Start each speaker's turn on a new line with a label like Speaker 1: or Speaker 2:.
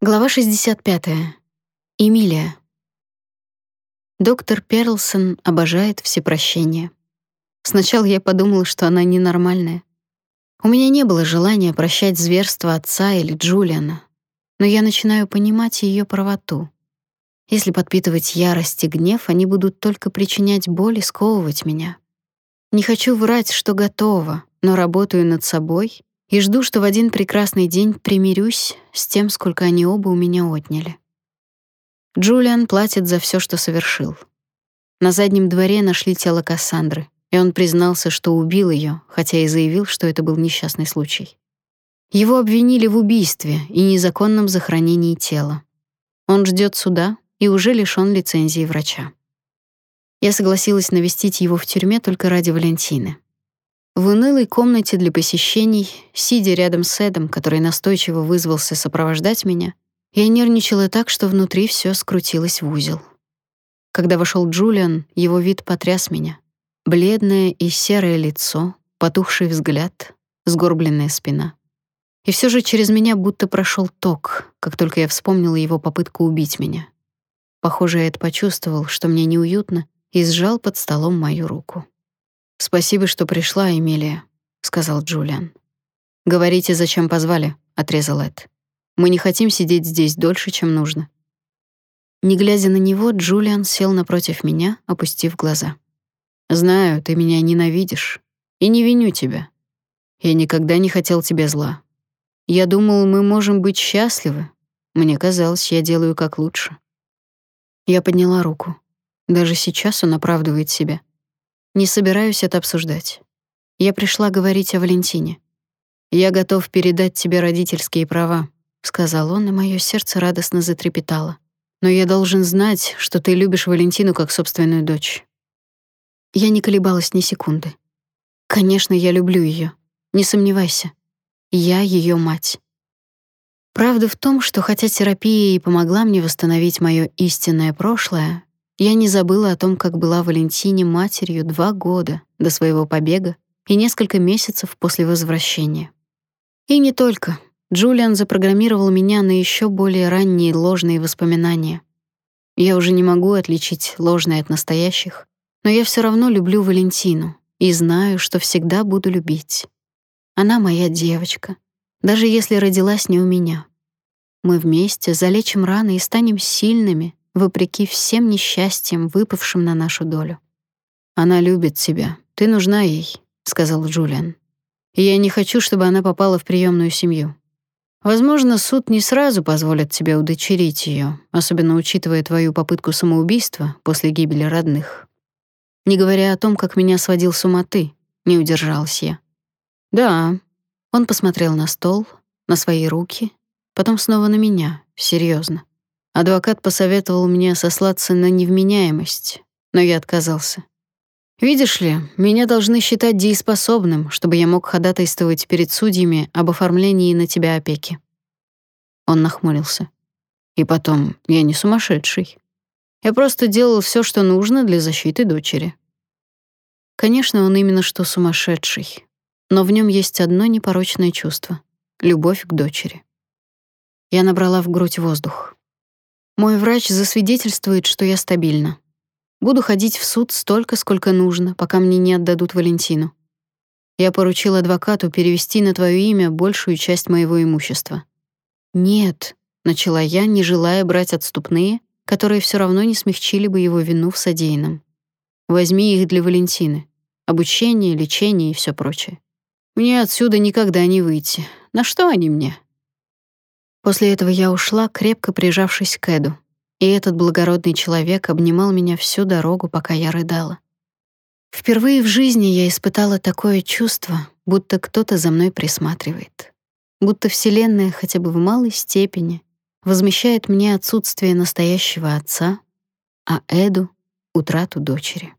Speaker 1: Глава 65. Эмилия. Доктор Перлсон обожает всепрощение. Сначала я подумала, что она ненормальная. У меня не было желания прощать зверство отца или Джулиана, но я начинаю понимать ее правоту. Если подпитывать ярость и гнев, они будут только причинять боль и сковывать меня. Не хочу врать, что готова, но работаю над собой и жду, что в один прекрасный день примирюсь с тем, сколько они оба у меня отняли. Джулиан платит за все, что совершил. На заднем дворе нашли тело Кассандры, и он признался, что убил ее, хотя и заявил, что это был несчастный случай. Его обвинили в убийстве и незаконном захоронении тела. Он ждет суда и уже лишён лицензии врача. Я согласилась навестить его в тюрьме только ради Валентины. В унылой комнате для посещений, сидя рядом с Эдом, который настойчиво вызвался сопровождать меня, я нервничала так, что внутри все скрутилось в узел. Когда вошел Джулиан, его вид потряс меня. Бледное и серое лицо, потухший взгляд, сгорбленная спина. И все же через меня будто прошел ток, как только я вспомнила его попытку убить меня. Похоже, Эд почувствовал, что мне неуютно, и сжал под столом мою руку. Спасибо, что пришла, Эмилия, сказал Джулиан. Говорите, зачем позвали, отрезал Эд. Мы не хотим сидеть здесь дольше, чем нужно. Не глядя на него, Джулиан сел напротив меня, опустив глаза. Знаю, ты меня ненавидишь, и не виню тебя. Я никогда не хотел тебе зла. Я думал, мы можем быть счастливы. Мне казалось, я делаю как лучше. Я подняла руку. Даже сейчас он оправдывает себя. Не собираюсь это обсуждать. Я пришла говорить о Валентине. Я готов передать тебе родительские права, сказал он, и мое сердце радостно затрепетало. Но я должен знать, что ты любишь Валентину как собственную дочь. Я не колебалась ни секунды. Конечно, я люблю ее. Не сомневайся. Я ее мать. Правда в том, что хотя терапия и помогла мне восстановить мое истинное прошлое, я не забыла о том, как была Валентине матерью два года до своего побега и несколько месяцев после возвращения. И не только. Джулиан запрограммировал меня на еще более ранние ложные воспоминания. Я уже не могу отличить ложные от настоящих, но я все равно люблю Валентину и знаю, что всегда буду любить. Она моя девочка, даже если родилась не у меня. Мы вместе залечим раны и станем сильными, вопреки всем несчастьям, выпавшим на нашу долю. Она любит тебя. Ты нужна ей, сказал Джулиан. И я не хочу, чтобы она попала в приемную семью. Возможно, суд не сразу позволит тебе удочерить ее, особенно учитывая твою попытку самоубийства после гибели родных. Не говоря о том, как меня сводил с ума ты, не удержалась я. Да. Он посмотрел на стол, на свои руки, потом снова на меня, серьезно. Адвокат посоветовал мне сослаться на невменяемость, но я отказался. Видишь ли, меня должны считать дееспособным, чтобы я мог ходатайствовать перед судьями об оформлении на тебя опеки. Он нахмурился. И потом, я не сумасшедший. Я просто делал все, что нужно для защиты дочери. Конечно, он именно что сумасшедший, но в нем есть одно непорочное чувство любовь к дочери. Я набрала в грудь воздух. Мой врач засвидетельствует, что я стабильна. Буду ходить в суд столько, сколько нужно, пока мне не отдадут Валентину. Я поручил адвокату перевести на твое имя большую часть моего имущества. Нет, начала я, не желая брать отступные, которые все равно не смягчили бы его вину в содеянном. Возьми их для Валентины. Обучение, лечение и все прочее. Мне отсюда никогда не выйти. На что они мне? После этого я ушла, крепко прижавшись к Эду. И этот благородный человек обнимал меня всю дорогу, пока я рыдала. Впервые в жизни я испытала такое чувство, будто кто-то за мной присматривает. Будто Вселенная хотя бы в малой степени возмещает мне отсутствие настоящего отца, а Эду — утрату дочери.